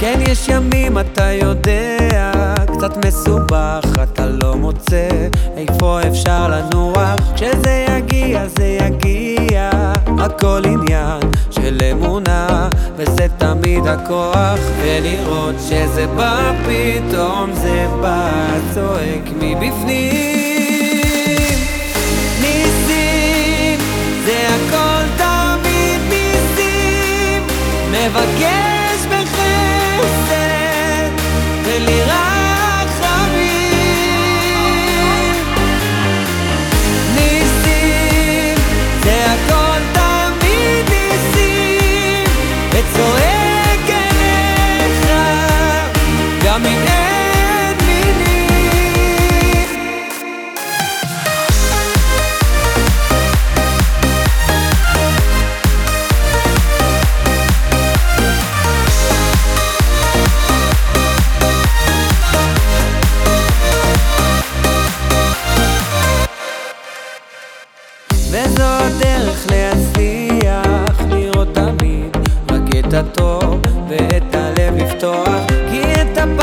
כן, יש ימים, אתה יודע, קצת מסובך, אתה לא מוצא איפה אפשר לנוח. כשזה יגיע, זה יגיע, הכל עניין של אמונה, וזה הכוח, ולראות שזה בא פתאום, זה בא צועק מבפנים.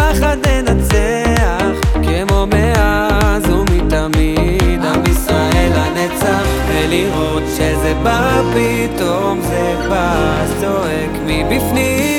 הפחד ננצח, כמו מאז ומתמיד, עם ישראל הנצח, ולראות שזה בא פתאום, זה בא צועק מבפנים.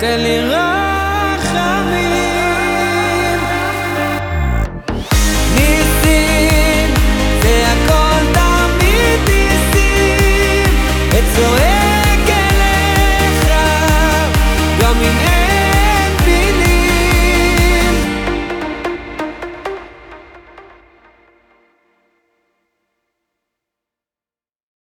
Tell ira.